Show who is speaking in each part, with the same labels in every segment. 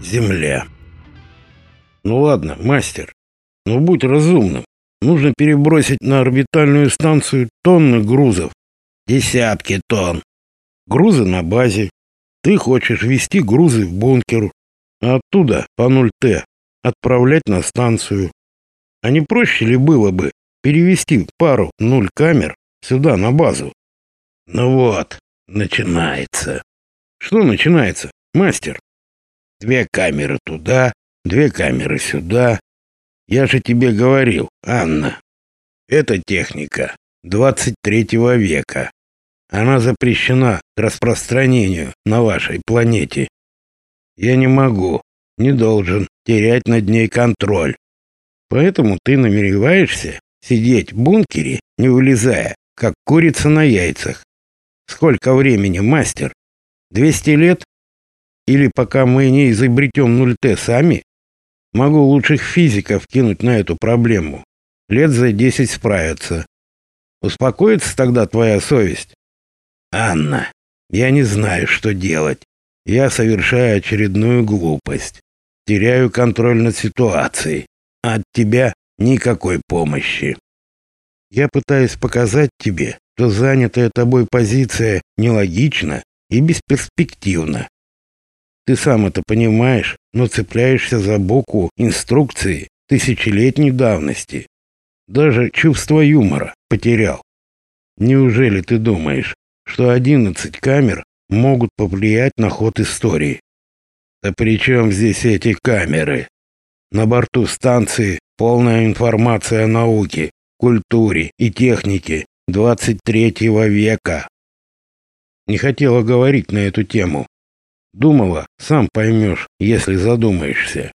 Speaker 1: Земля. Ну ладно, мастер, но будь разумным. Нужно перебросить на орбитальную станцию тонны грузов. Десятки тонн. Грузы на базе. Ты хочешь везти грузы в бункер, а оттуда по 0Т отправлять на станцию. А не проще ли было бы перевести пару нуль камер сюда, на базу? Ну вот, начинается. Что начинается, мастер? Две камеры туда, две камеры сюда. Я же тебе говорил, Анна. Эта техника 23 века. Она запрещена к распространению на вашей планете. Я не могу, не должен терять над ней контроль. Поэтому ты намереваешься сидеть в бункере, не вылезая, как курица на яйцах. Сколько времени, мастер? 200 лет? Или пока мы не изобретем 0Т сами? Могу лучших физиков кинуть на эту проблему. Лет за 10 справятся. Успокоится тогда твоя совесть? Анна, я не знаю, что делать. Я совершаю очередную глупость. Теряю контроль над ситуацией. От тебя никакой помощи. Я пытаюсь показать тебе, что занятая тобой позиция нелогична и бесперспективна. Ты сам это понимаешь, но цепляешься за боку инструкции тысячелетней давности. Даже чувство юмора потерял. Неужели ты думаешь, что 11 камер могут повлиять на ход истории. Да при чем здесь эти камеры? На борту станции полная информация о науке, культуре и технике 23 века. Не хотела говорить на эту тему. Думала, сам поймешь, если задумаешься.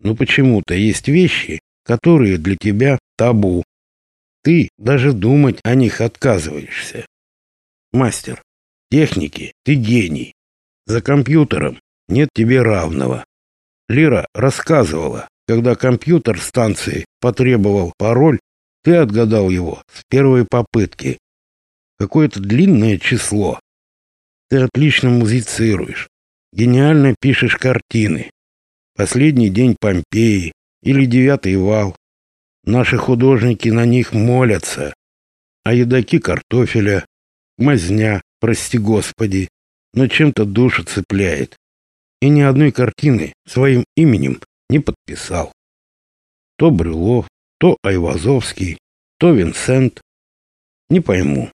Speaker 1: Но почему-то есть вещи, которые для тебя табу. Ты даже думать о них отказываешься. Мастер, техники ты гений. За компьютером нет тебе равного. Лира рассказывала, когда компьютер станции потребовал пароль, ты отгадал его с первой попытки. Какое-то длинное число. Ты отлично музицируешь, гениально пишешь картины. Последний день Помпеи или девятый вал. Наши художники на них молятся. А едоки картофеля Мазня, прости господи, но чем-то душу цепляет. И ни одной картины своим именем не подписал. То Брюлов, то Айвазовский, то Винсент. Не пойму.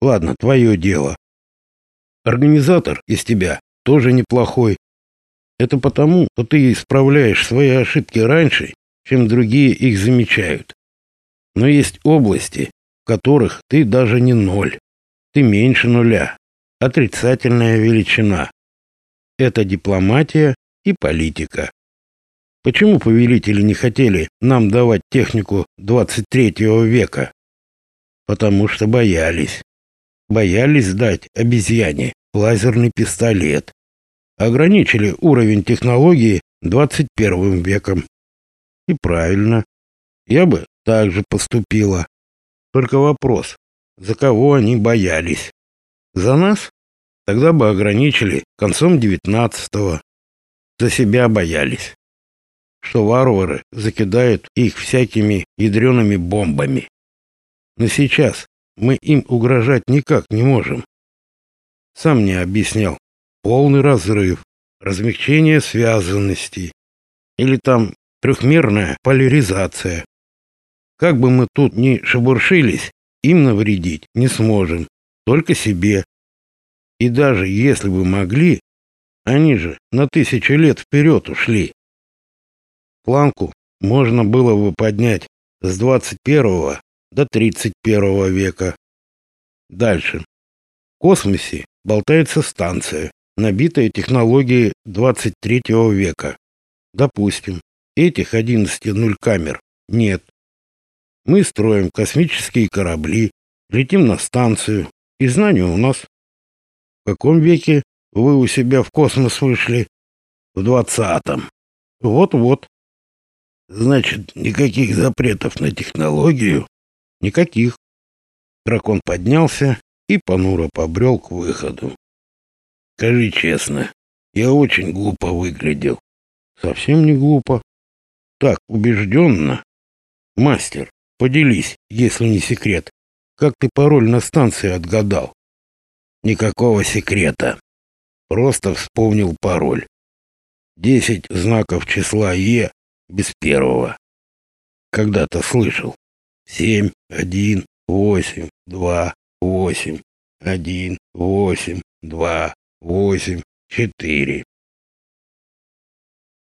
Speaker 1: Ладно, твое дело. Организатор из тебя тоже неплохой. Это потому, что ты исправляешь свои ошибки раньше, чем другие их замечают. Но есть области, в которых ты даже не ноль ты меньше нуля. Отрицательная величина. Это дипломатия и политика. Почему повелители не хотели нам давать технику 23 века? Потому что боялись. Боялись дать обезьяне лазерный пистолет. Ограничили уровень технологии 21 веком. И правильно. Я бы так же поступила. Только вопрос, за кого они боялись. За нас? Тогда бы ограничили концом девятнадцатого. За себя боялись. Что варвары закидают их всякими ядреными бомбами. Но сейчас мы им угрожать никак не можем. Сам мне объяснял. Полный разрыв, размягчение связанностей. Или там трехмерная поляризация. Как бы мы тут ни шебуршились, им навредить не сможем, только себе. И даже если бы могли, они же на тысячу лет вперед ушли. Планку можно было бы поднять с 21 до 31 века. Дальше. В космосе болтается станция, набитая технологией 23 века. Допустим, этих 11 нуль камер нет. Мы строим космические корабли, летим на станцию, и знания у нас. В каком веке вы у себя в космос вышли? В двадцатом. Вот-вот. Значит, никаких запретов на технологию? Никаких. Дракон поднялся и понуро побрел к выходу. Скажи честно, Я очень глупо выглядел. Совсем не глупо. Так, убежденно. Мастер, поделись, если не секрет. Как ты пароль на станции отгадал? Никакого секрета. Просто вспомнил пароль. Десять знаков числа Е без первого. Когда-то слышал. Семь, один, восемь, два, восемь, один, восемь, два, восемь, четыре.